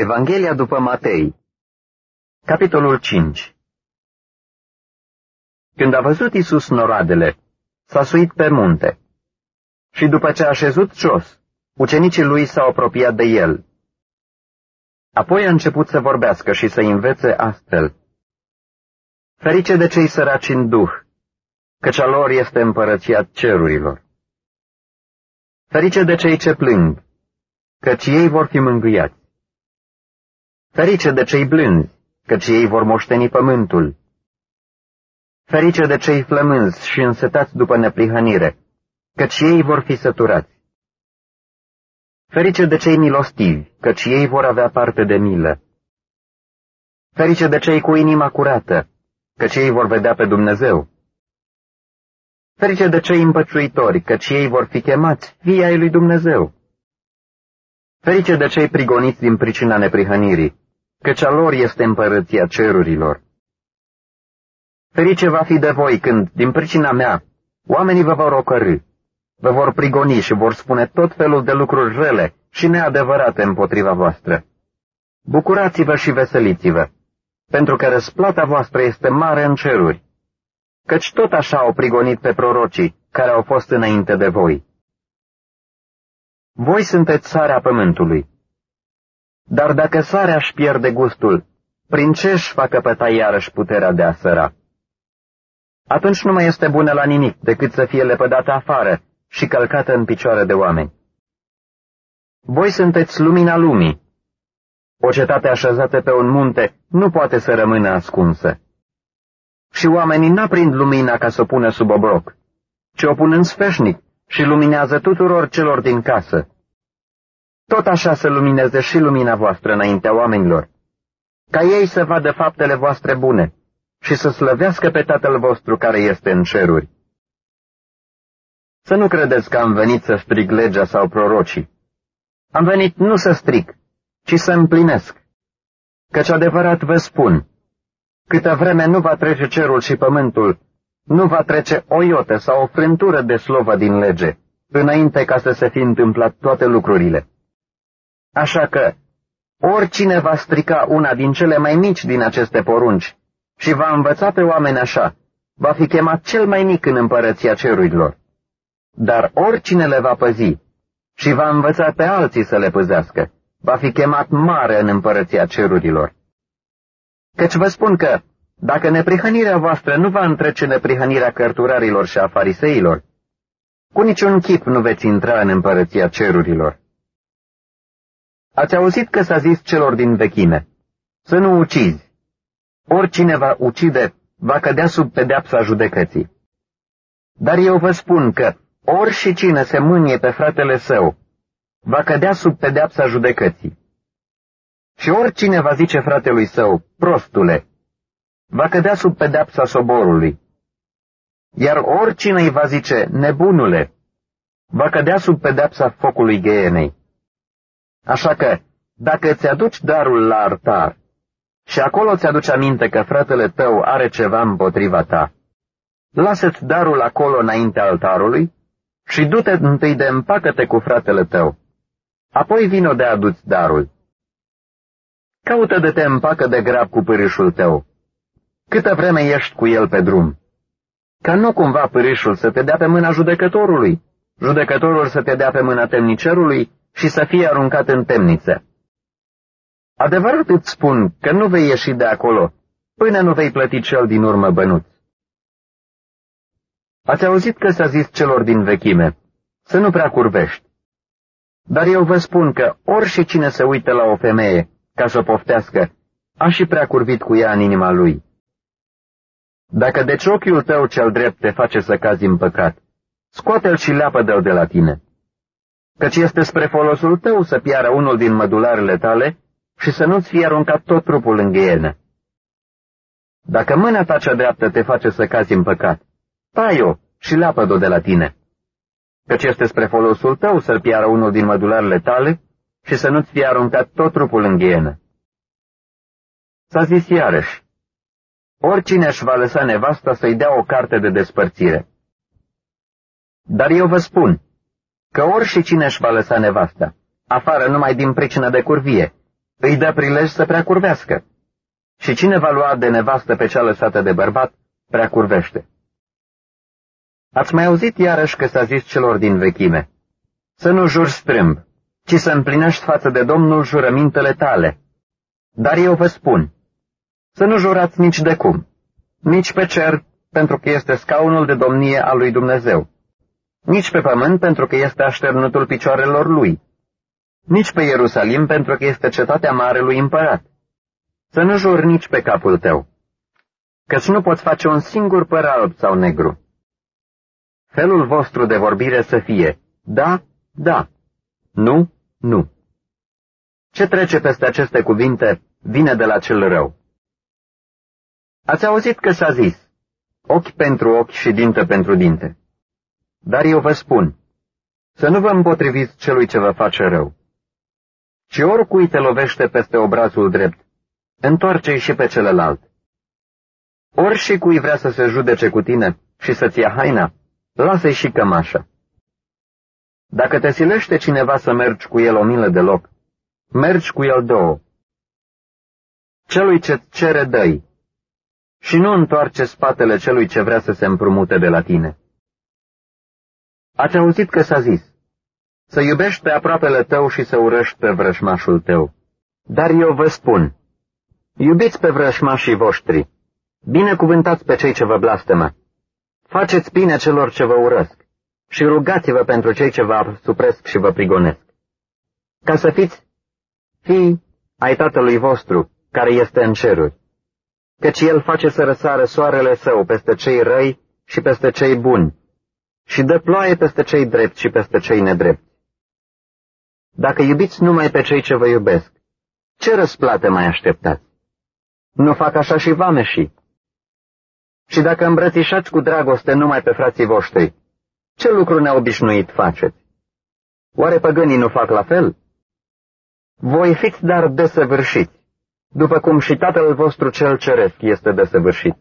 Evanghelia după Matei Capitolul 5 Când a văzut Isus noradele, s-a suit pe munte. Și după ce a șezut jos, ucenicii lui s-au apropiat de el. Apoi a început să vorbească și să învețe astfel. Ferice de cei săraci în duh, căci a lor este împărăția cerurilor. Ferice de cei ce plâng, căci ei vor fi mângâiați. Ferice de cei blânzi, căci ei vor moșteni pământul. Ferice de cei flămânzi și însetați după neprihănire, căci ei vor fi săturați. Ferice de cei milostivi, căci ei vor avea parte de milă. Ferice de cei cu inima curată, căci ei vor vedea pe Dumnezeu. Ferice de cei împăciuitori, căci ei vor fi chemați fii ai lui Dumnezeu. Ferice de cei prigoniți din pricina neprihănirii, căci a lor este împărăția cerurilor. Ferice va fi de voi când, din pricina mea, oamenii vă vor ocărâ, vă vor prigoni și vor spune tot felul de lucruri rele și neadevărate împotriva voastră. Bucurați-vă și veseliți-vă, pentru că răsplata voastră este mare în ceruri, căci tot așa au prigonit pe prorocii care au fost înainte de voi. Voi sunteți sarea pământului. Dar dacă sarea își pierde gustul, prin ce își va căpăta iarăși puterea de a săra? Atunci nu mai este bună la nimic decât să fie lepădată afară și călcată în picioare de oameni. Voi sunteți lumina lumii. O cetate așezată pe un munte nu poate să rămână ascunsă. Și oamenii n-aprind lumina ca să o pună sub obroc, ci o pun în sfeșnic și luminează tuturor celor din casă. Tot așa să lumineze și lumina voastră înaintea oamenilor, ca ei să vadă faptele voastre bune și să slăvească pe Tatăl vostru care este în ceruri. Să nu credeți că am venit să strig legea sau prorocii. Am venit nu să strig, ci să împlinesc. Căci adevărat vă spun, câtă vreme nu va trece cerul și pământul, nu va trece o iotă sau o frântură de slovă din lege, înainte ca să se fi întâmplat toate lucrurile. Așa că, oricine va strica una din cele mai mici din aceste porunci și va învăța pe oameni așa, va fi chemat cel mai mic în împărăția cerurilor. Dar oricine le va păzi și va învăța pe alții să le păzească, va fi chemat mare în împărăția cerurilor. Căci vă spun că, dacă neprihănirea voastră nu va întrece neprihănirea cărturarilor și a fariseilor, cu niciun chip nu veți intra în împărăția cerurilor. Ați auzit că s-a zis celor din vechime, să nu ucizi. Oricine va ucide va cădea sub pedeapsa judecății. Dar eu vă spun că ori și cine se mânie pe fratele său, va cădea sub pedeapsa judecății. Și oricine va zice fratelui său, prostule, va cădea sub pedeapsa soborului. Iar oricine îi va zice, nebunule, va cădea sub pedeapsa focului ghenei. Așa că, dacă îți aduci darul la artar și acolo ți-aduci aminte că fratele tău are ceva împotriva ta, lasă-ți darul acolo înaintea altarului și du-te întâi de împacă-te cu fratele tău. Apoi vino de aduți darul. Caută de te împacă de grab cu pârișul tău. Câtă vreme ești cu el pe drum? Ca nu cumva pârișul să te dea pe mâna judecătorului, judecătorul să te dea pe mâna temnicerului și să fie aruncat în temniță. Adevărat îți spun că nu vei ieși de acolo până nu vei plăti cel din urmă bănuț. Ați auzit că s-a zis celor din vechime, să nu prea curvești. Dar eu vă spun că orice cine se uită la o femeie ca să o poftească, a și prea curvit cu ea în inima lui. Dacă deci ochiul tău cel drept te face să cazi în păcat, scoate-l și leapă-de-l de la tine căci este spre folosul tău să piară unul din mădularele tale și să nu-ți fie aruncat tot trupul în ghienă. Dacă mâna ta cea dreaptă te face să cazi în păcat, tai-o și leapă-o de la tine, căci este spre folosul tău să-l piară unul din mădularele tale și să nu-ți fie aruncat tot trupul în ghienă. S-a zis iarăși, oricine își va lăsa nevasta să-i dea o carte de despărțire. Dar eu vă spun, că ori și cine își va lăsa nevasta, afară numai din pricină de curvie, îi dă prilej să prea curvească. Și cine va lua de nevastă pe cea lăsată de bărbat, prea curvește. Ați mai auzit iarăși că s-a zis celor din vechime, să nu juri strâmb, ci să împlinești față de Domnul jurămintele tale. Dar eu vă spun, să nu jurați nici de cum, nici pe cer, pentru că este scaunul de domnie al lui Dumnezeu, nici pe pământ, pentru că este așternutul picioarelor lui, nici pe Ierusalim, pentru că este cetatea marelui împărat. Să nu juri nici pe capul tău, căci nu poți face un singur păr alb sau negru. Felul vostru de vorbire să fie, da, da, nu, nu. Ce trece peste aceste cuvinte vine de la cel rău. Ați auzit că s-a zis, ochi pentru ochi și dinte pentru dinte. Dar eu vă spun, să nu vă împotriviți celui ce vă face rău. ci oricui te lovește peste obrazul drept, întoarce-i și pe celălalt. Ori și cui vrea să se judece cu tine și să-ți ia haina, lasă-i și cămașa. Dacă te silește cineva să mergi cu el o milă de loc, mergi cu el două. Celui ce cere dăi și nu întoarce spatele celui ce vrea să se împrumute de la tine. Ați auzit că s-a zis, să iubești pe aproapele tău și să urăști pe vrășmașul tău. Dar eu vă spun, iubiți pe vrășmașii voștri, binecuvântați pe cei ce vă blastămă, faceți bine celor ce vă urăsc și rugați-vă pentru cei ce vă supresc și vă prigonesc, ca să fiți fii ai Tatălui vostru, care este în ceruri, căci El face să răsară soarele său peste cei răi și peste cei buni, și dă ploaie peste cei drepți și peste cei nedrepti. Dacă iubiți numai pe cei ce vă iubesc, ce răsplată mai așteptați? Nu fac așa și vameșii. Și dacă îmbrățișați cu dragoste numai pe frații voștri, ce lucru neobișnuit faceți? Oare păgânii nu fac la fel? Voi fiți dar desăvârșiți, după cum și Tatăl vostru cel ceresc este desăvârșit.